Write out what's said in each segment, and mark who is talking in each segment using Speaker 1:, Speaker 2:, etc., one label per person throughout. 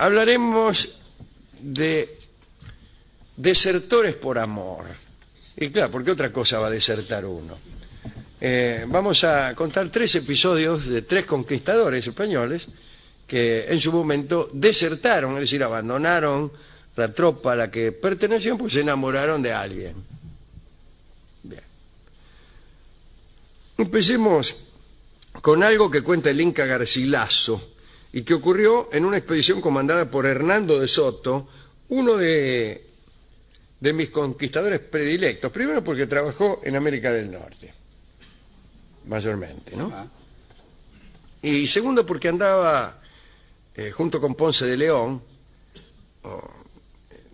Speaker 1: hablaremos de desertores por amor. Y claro, ¿por qué otra cosa va a desertar uno? Eh, vamos a contar tres episodios de tres conquistadores españoles que en su momento desertaron, es decir, abandonaron la tropa a la que pertenecían, pues se enamoraron de alguien. Bien. Empecemos con algo que cuenta el Inca Garcilaso y que ocurrió en una expedición comandada por Hernando de Soto, uno de, de mis conquistadores predilectos. Primero porque trabajó en América del Norte, mayormente, ¿no? Y segundo porque andaba eh, junto con Ponce de León, eh,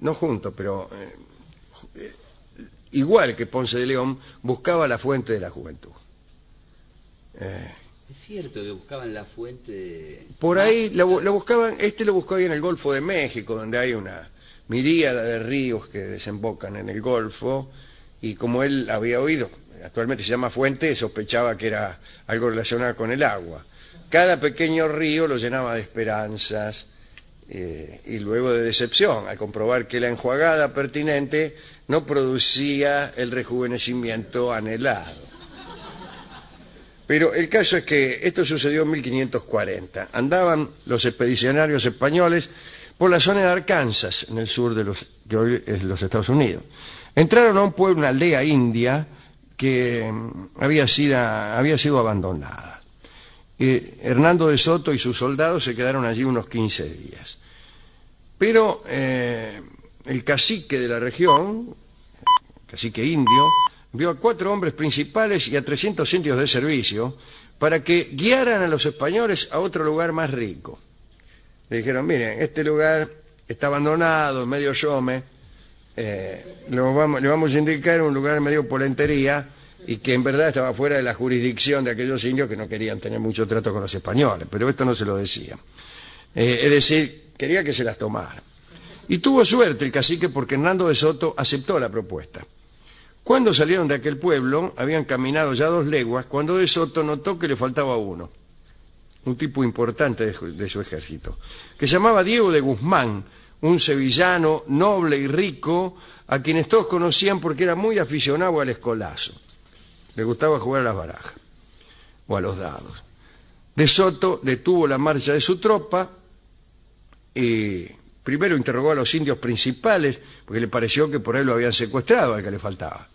Speaker 1: no junto, pero eh, eh, igual que Ponce de León, buscaba la fuente de la juventud.
Speaker 2: Es cierto que buscaban la fuente de...
Speaker 1: Por ahí lo, bu- lo buscaban, este lo buscó ahí en el Golfo de México, donde hay una miríada de ríos que desembocan en el Golfo, y como él había oído, actualmente se llama fuente, sospechaba que era algo relacionado con el agua. Cada pequeño río lo llenaba de esperanzas eh, y luego de decepción, al comprobar que la enjuagada pertinente no producía el rejuvenecimiento anhelado. Pero el caso es que esto sucedió en 1540. Andaban los expedicionarios españoles por la zona de Arkansas, en el sur de los, hoy es los Estados Unidos. Entraron a un pueblo, una aldea india, que mm, había sido, había sido abandonada. Eh, Hernando de Soto y sus soldados se quedaron allí unos 15 días. Pero eh, el cacique de la región, cacique indio, envió a cuatro hombres principales y a 300 indios de servicio para que guiaran a los españoles a otro lugar más rico. Le dijeron, miren, este lugar está abandonado, medio yome, eh, lo vamos- le vamos a indicar un lugar medio polentería y que en verdad estaba fuera de la jurisdicción de aquellos indios que no querían tener mucho trato con los españoles, pero esto no se lo decía. Eh, es decir, quería que se las tomara. Y tuvo suerte el cacique porque Hernando de Soto aceptó la propuesta. Cuando salieron de aquel pueblo, habían caminado ya dos leguas, cuando de Soto notó que le faltaba uno, un tipo importante de, su ejército, que llamaba Diego de Guzmán, un sevillano noble y rico, a quienes todos conocían porque era muy aficionado al escolazo. Le gustaba jugar a las barajas o a los dados. De Soto detuvo la marcha de su tropa y primero interrogó a los indios principales, porque le pareció que por ahí lo habían secuestrado al que le faltaba.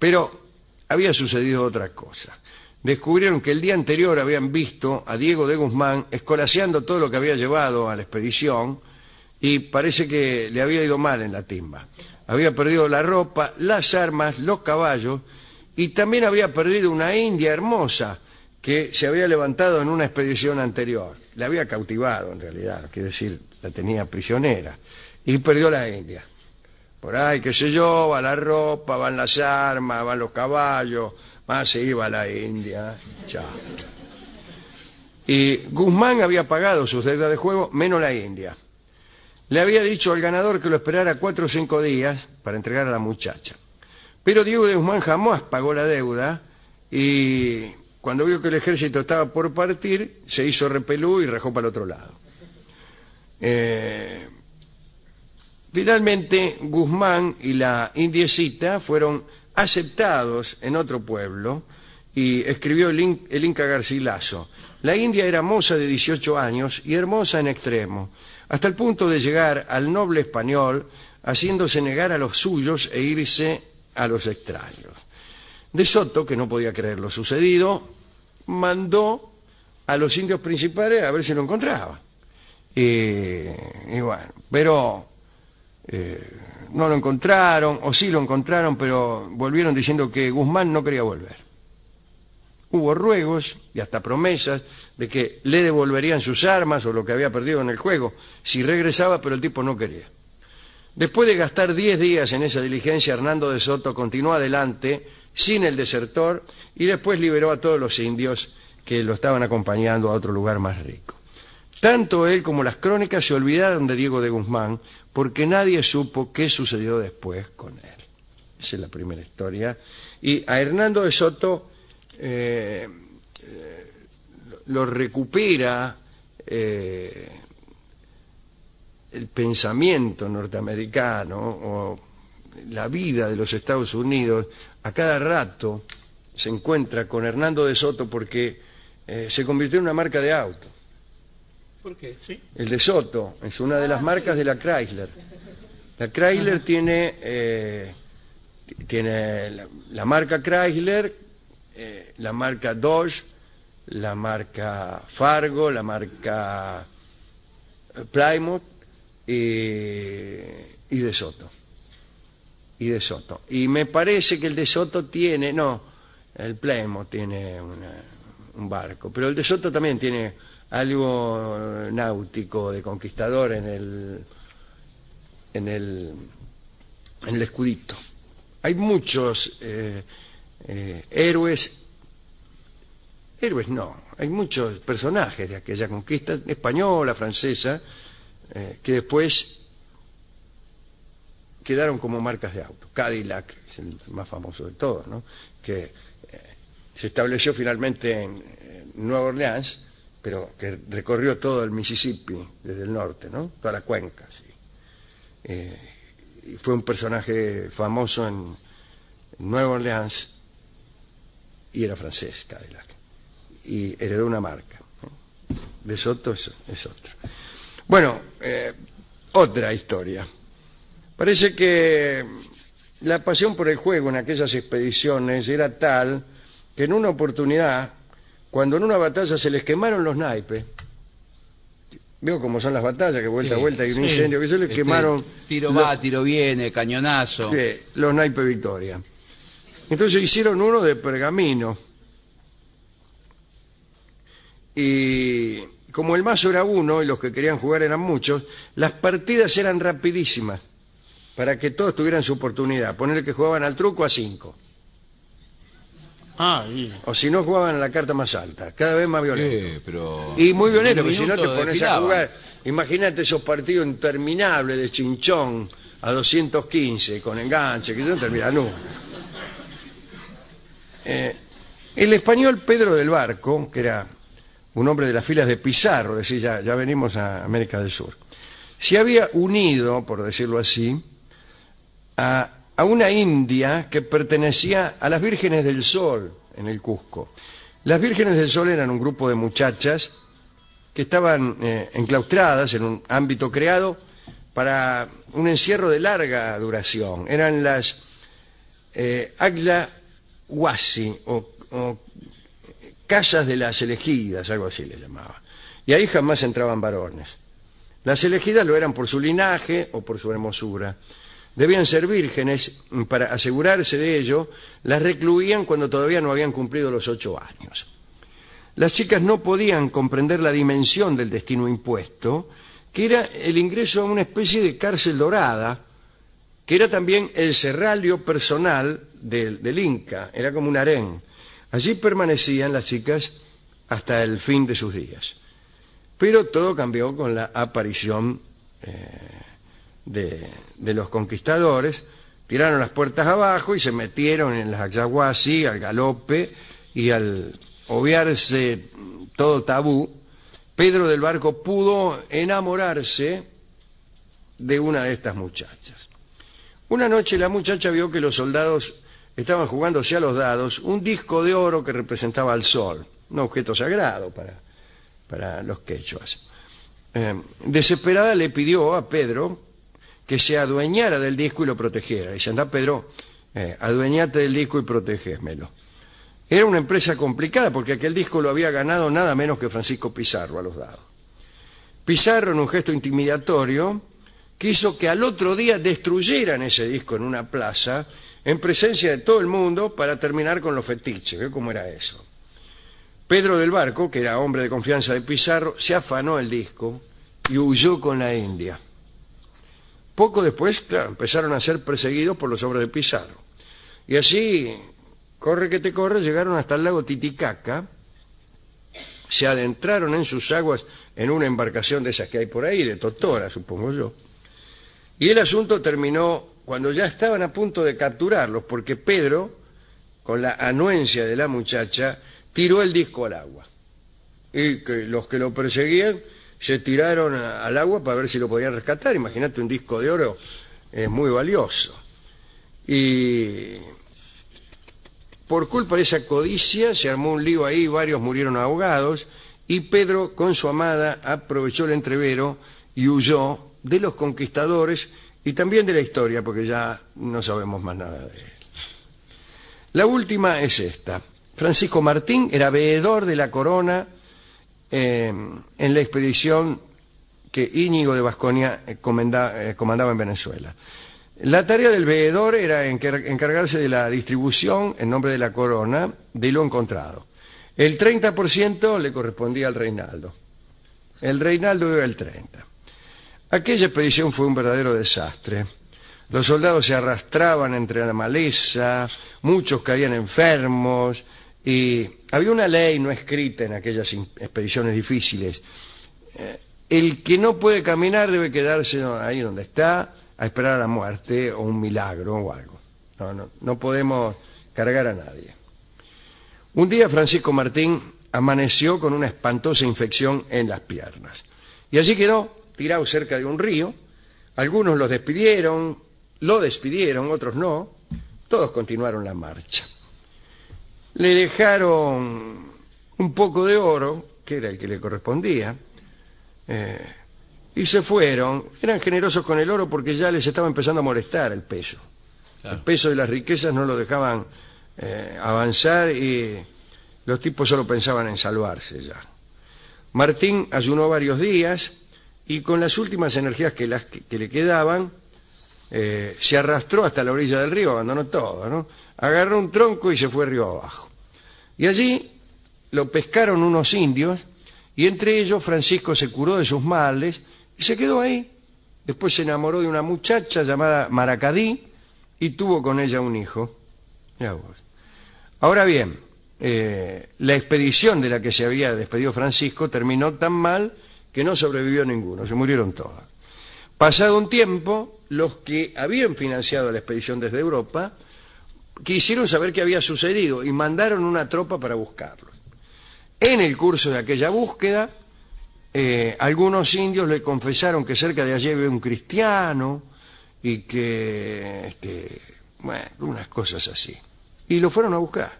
Speaker 1: Pero había sucedido otra cosa. Descubrieron que el día anterior habían visto a Diego de Guzmán escolaseando todo lo que había llevado a la expedición y parece que le había ido mal en la timba. Había perdido la ropa, las armas, los caballos y también había perdido una india hermosa que se había levantado en una expedición anterior. La había cautivado en realidad, quiere decir, la tenía prisionera y perdió la india. Por ahí, qué sé yo, va la ropa, van las armas, van los caballos, más se iba la India. Chao. Y Guzmán había pagado sus deudas de juego, menos la India. Le había dicho al ganador que lo esperara cuatro o cinco días para entregar a la muchacha. Pero Diego de Guzmán jamás pagó la deuda y cuando vio que el ejército estaba por partir, se hizo repelú y rajó para el otro lado. Eh, Finalmente, Guzmán y la indiecita fueron aceptados en otro pueblo y escribió el, in- el Inca Garcilaso. La india era moza de 18 años y hermosa en extremo, hasta el punto de llegar al noble español haciéndose negar a los suyos e irse a los extraños. De Soto, que no podía creer lo sucedido, mandó a los indios principales a ver si lo encontraban. Y, y bueno, pero eh, no lo encontraron, o sí lo encontraron, pero volvieron diciendo que Guzmán no quería volver. Hubo ruegos y hasta promesas de que le devolverían sus armas o lo que había perdido en el juego si regresaba, pero el tipo no quería. Después de gastar 10 días en esa diligencia, Hernando de Soto continuó adelante sin el desertor y después liberó a todos los indios que lo estaban acompañando a otro lugar más rico. Tanto él como las crónicas se olvidaron de Diego de Guzmán porque nadie supo qué sucedió después con él. Esa es la primera historia. Y a Hernando de Soto eh, eh, lo recupera eh, el pensamiento norteamericano o la vida de los Estados Unidos a cada rato se encuentra con Hernando de Soto porque se convirtió en una marca de auto.
Speaker 2: ¿Por qué? Sí.
Speaker 1: El de Soto es una de las marcas de la Chrysler. La Chrysler tiene, eh, tiene la, la marca Chrysler, eh, la marca Dodge, la marca Fargo, la marca eh, Plymouth y, y de Soto. Y de Soto. Y me parece que el de Soto tiene, no, el Plymouth tiene una- un barco, pero el de Soto también tiene algo eh, náutico de conquistador en el en el en el escudito. Hay muchos eh, eh, héroes héroes no, hay muchos personajes de aquella conquista española, francesa, que después quedaron como marcas de auto. Cadillac es el más famoso de todos, ¿no? Que se estableció finalmente en eh, Nueva Orleans, pero que recorrió todo el Mississippi desde el norte, ¿no? Toda la cuenca, sí. Eh, y fue un personaje famoso en Nueva Orleans y era francés, Cadillac. Y heredó una marca. De Soto es, es otro. Bueno, eh, otra historia. Parece que la pasión por el juego en aquellas expediciones era tal que en una oportunidad, cuando en una batalla se les quemaron los naipes, veo cómo son las batallas, que vuelta a vuelta hay un
Speaker 3: sí.
Speaker 1: incendio, que se les
Speaker 2: Este,
Speaker 1: quemaron
Speaker 2: Tiro va, tiro viene, cañonazo.
Speaker 1: Los naipes Victoria. Entonces hicieron uno de pergamino. Y como el mazo era uno y los que querían jugar eran muchos, las partidas eran rapidísimas para que todos tuvieran su oportunidad. Ponerle que jugaban al truco a cinco.
Speaker 3: Ah, y
Speaker 1: O si no, jugaban a la carta más alta. Cada vez más violento.
Speaker 2: Sí, pero...
Speaker 1: Y muy violento, porque si no te pones a jugar. Imagínate esos partidos interminables de chinchón a 215 con enganche, que no termina nunca. Eh, el español Pedro del Barco, que era un hombre de las filas de Pizarro, decir, ya, ya venimos a América del Sur, se había unido, por decirlo así, a, a una india que pertenecía a las Vírgenes del Sol en el Cusco. Las Vírgenes del Sol eran un grupo de muchachas que estaban eh, enclaustradas en un ámbito creado para un encierro de larga duración. Eran las eh, Agla Huasi o, casas de las elegidas, algo así le llamaba. Y ahí jamás entraban varones. Las elegidas lo eran por su linaje o por su hermosura. Debían ser vírgenes, mm, para asegurarse de ello, las recluían cuando todavía no habían cumplido los ocho años. Las chicas no podían comprender la dimensión del destino impuesto, que era el ingreso a una especie de cárcel dorada, que era también el serralio personal del, Inca, era como un harén. Allí permanecían las chicas hasta el fin de sus días. Pero todo cambió con la aparición eh, de, los conquistadores, tiraron las puertas abajo y se metieron en las ayahuasí, al galope y al obviarse todo tabú, Pedro del Barco pudo enamorarse de una de estas muchachas. Una noche la muchacha vio que los soldados estaban jugándose a los dados un disco de oro que representaba al sol, un objeto sagrado para, para los quechuas. Eh, desesperada le pidió a Pedro que se adueñara del disco y lo protegiera. Dice, anda Pedro, eh, adueñate del disco y protégémelo. Era una empresa complicada porque aquel disco lo había ganado nada menos que Francisco Pizarro a los dados. Pizarro, en un gesto intimidatorio, quiso que al otro día destruyeran ese disco en una plaza en presencia de todo el mundo para terminar con los fetiches. ¿Ve cómo era eso? Pedro del Barco, que era hombre de confianza de Pizarro, se afanó el disco y huyó con la India. Poco después, claro, empezaron a ser perseguidos por los hombres de Pizarro. Y así, corre que te corre, llegaron hasta el lago Titicaca, se adentraron en sus aguas en una embarcación de esas que hay por ahí, de Totora, supongo yo. Y el asunto terminó cuando ya estaban a punto de capturarlos, porque Pedro, con la anuencia de la muchacha, tiró el disco al agua. Y que los que lo perseguían se tiraron al agua para ver si lo podían rescatar. Imagínate un disco de oro, es muy valioso. Y por culpa de esa codicia se armó un lío ahí, varios murieron ahogados y Pedro con su amada aprovechó el entrevero y huyó de los conquistadores y también de la historia porque ya no sabemos más nada de él. La última es esta. Francisco Martín era veedor de la corona en la expedición que Íñigo de Vasconia eh, eh, comandaba en Venezuela. La tarea del veedor era encar- encargarse de la distribución en nombre de la corona de lo encontrado. El 30% le correspondía al Reinaldo. El Reinaldo iba el 30%. Aquella expedición fue un verdadero desastre. Los soldados se arrastraban entre la maleza, muchos caían enfermos y había una ley no escrita en aquellas expediciones difíciles. Eh, el que no puede caminar debe quedarse ahí donde está a esperar a la muerte o un milagro o algo. No, no, no podemos cargar a nadie. Un día Francisco Martín amaneció con una espantosa infección en las piernas. Y allí quedó, tirado cerca de un río. Algunos los despidieron, lo despidieron, otros no. Todos continuaron la marcha. Le dejaron un poco de oro, que era el que le correspondía, eh, y se fueron. Eran generosos con el oro porque ya les estaba empezando a molestar el peso. El peso de las riquezas no lo dejaban eh, avanzar y los tipos solo pensaban en salvarse ya. Martín ayunó varios días y con las últimas energías que, las, que, que le quedaban, eh, se arrastró hasta la orilla del río, abandonó todo, ¿no? Agarró un tronco y se fue río abajo. Y allí lo pescaron unos indios y entre ellos Francisco se curó de sus males y se quedó ahí. Después se enamoró de una muchacha llamada Maracadí y tuvo con ella un hijo. Ahora bien, eh, la expedición de la que se había despedido Francisco terminó tan mal que no sobrevivió ninguno, se murieron todos. Pasado un tiempo, los que habían financiado la expedición desde Europa quisieron saber qué había sucedido y mandaron una tropa para buscarlos. En el curso de aquella búsqueda, eh, algunos indios le confesaron que cerca de allí había un cristiano y que, este, bueno, unas cosas así. Y lo fueron a buscar.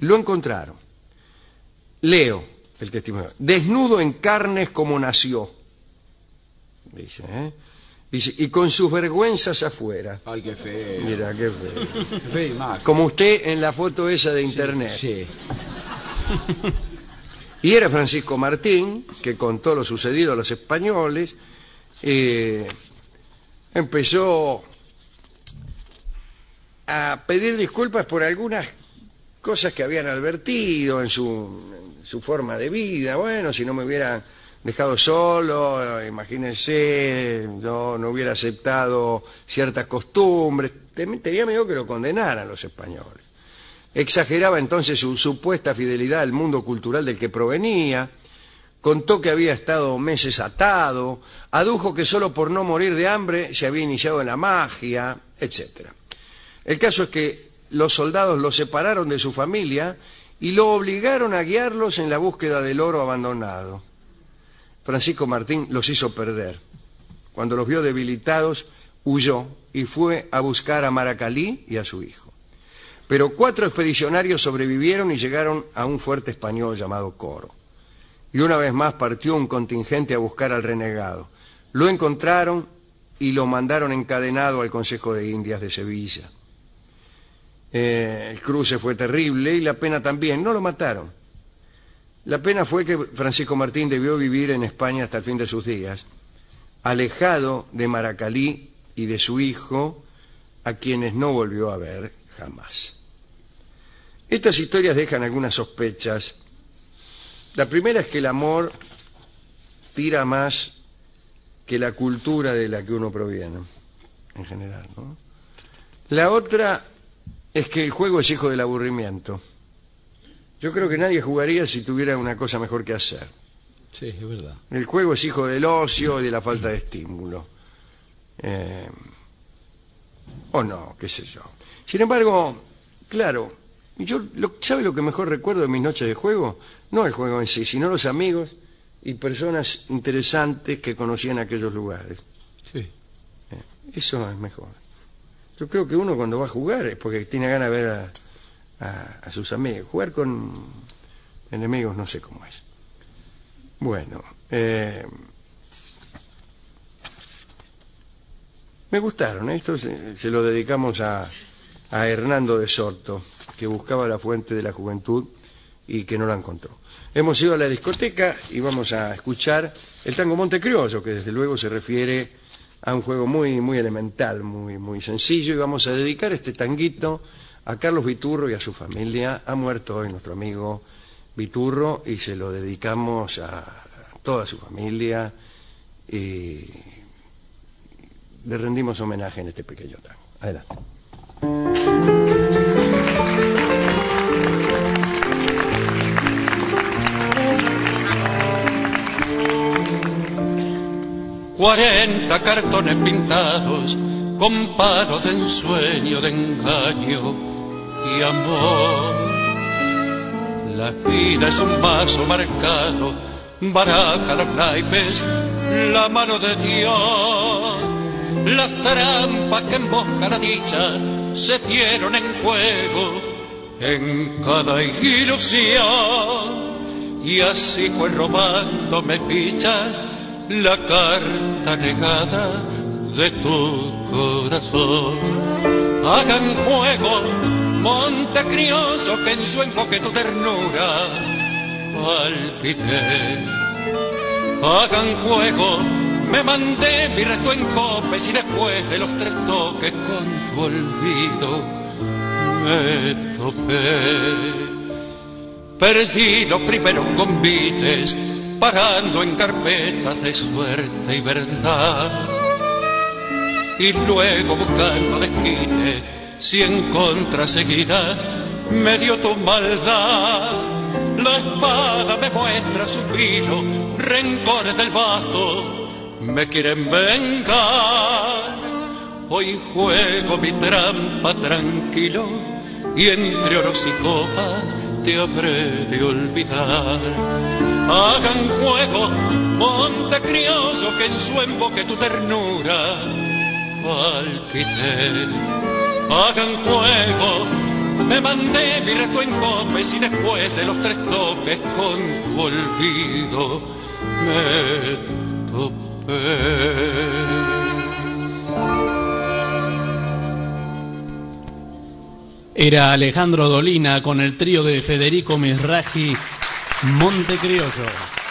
Speaker 1: Lo encontraron. Leo el testimonio. Desnudo en carnes como nació. Dice, ¿eh? Dice, y con sus vergüenzas afuera.
Speaker 2: Ay, qué feo.
Speaker 1: Mira, qué feo.
Speaker 2: Qué fea imagen.
Speaker 1: Como usted en la foto esa de internet.
Speaker 2: Sí.
Speaker 1: Y era Francisco Martín, que contó lo sucedido a los españoles, eh, empezó a pedir disculpas por algunas cosas que habían advertido en su, en su forma de vida. Bueno, si no me hubieran dejado solo, imagínense, yo no hubiera aceptado ciertas costumbres. Tenía miedo que lo condenaran los españoles. Exageraba entonces su supuesta fidelidad al mundo cultural del que provenía, contó que había estado meses atado, adujo que solo por no morir de hambre se había iniciado en la magia, etc. El caso es que los soldados lo separaron de su familia y lo obligaron a guiarlos en la búsqueda del oro abandonado. Francisco Martín los hizo perder. Cuando los vio debilitados, huyó y fue a buscar a Maracalí y a su hijo. Pero cuatro expedicionarios sobrevivieron y llegaron a un fuerte español llamado Coro. Y una vez más partió un contingente a buscar al renegado. Lo encontraron y lo mandaron encadenado al Consejo de Indias de Sevilla. Eh, el cruce fue terrible y la pena también. No lo mataron. La pena fue que Francisco Martín debió vivir en España hasta el fin de sus días, alejado de Maracalí y de su hijo, a quienes no volvió a ver jamás. Estas historias dejan algunas sospechas. La primera es que el amor tira más que la cultura de la que uno proviene, en general. ¿no? La otra es que el juego es hijo del aburrimiento. Yo creo que nadie jugaría si tuviera una cosa mejor que hacer.
Speaker 2: Sí, es verdad.
Speaker 1: El juego es hijo del ocio y de la falta de estímulo. Eh, o no, qué sé yo. Sin embargo, claro, yo lo, ¿sabe lo que mejor recuerdo de mis noches de juego? No el juego en sí, sino los amigos y personas interesantes que conocían aquellos lugares.
Speaker 2: Sí.
Speaker 1: Eso es mejor. Yo creo que uno cuando va a jugar es porque tiene ganas de ver a, a- sus amigos. Jugar con enemigos no sé cómo es. Bueno, eh, me gustaron. ¿eh? Esto se, se lo dedicamos a, a Hernando de Sorto, que buscaba la fuente de la juventud y que no la encontró. Hemos ido a la discoteca y vamos a escuchar el tango Montecriollo, que desde luego se refiere a un juego muy, muy elemental, muy, muy sencillo, y vamos a dedicar este tanguito a Carlos Viturro y a su familia. Ha muerto hoy nuestro amigo Viturro y se lo dedicamos a toda su familia y le rendimos homenaje en este pequeño tango. Adelante.
Speaker 3: Cuarenta cartones pintados con palos de ensueño, de engaño y amor. La vida es un vaso marcado, baraja los naipes, la mano de Dios. Las trampas que embosca la dicha se dieron en juego en cada ilusión. Y así fue robándome fichas la carta negada de tu corazón. Hagan juego, monte crioso, que en su enfoque tu ternura palpité. Hagan juego, me mandé mi resto en copes y después de los tres toques con tu olvido me topé. Perdí los primeros convites parando en carpetas de suerte y verdad. Y luego buscando desquite, si en contra seguidas me dio tu maldad. La espada me muestra su filo, rencores del vasto me quieren vengar. Hoy juego mi trampa tranquilo y entre oros y copas te habré de olvidar. Hagan juego, monte criollo, que en su emboque tu ternura palpité. Hagan juego, me mandé mi reto en copes y después de los tres toques con tu olvido me topé.
Speaker 4: Era Alejandro Dolina con el trío de Federico Misraji, Montecriollo.